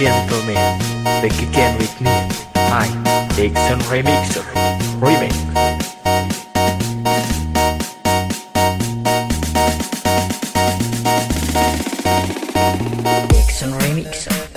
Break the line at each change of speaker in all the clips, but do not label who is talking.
gentlemen, back again with me. I, Dixon Remixer, remix. Dixon Remixer.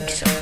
week.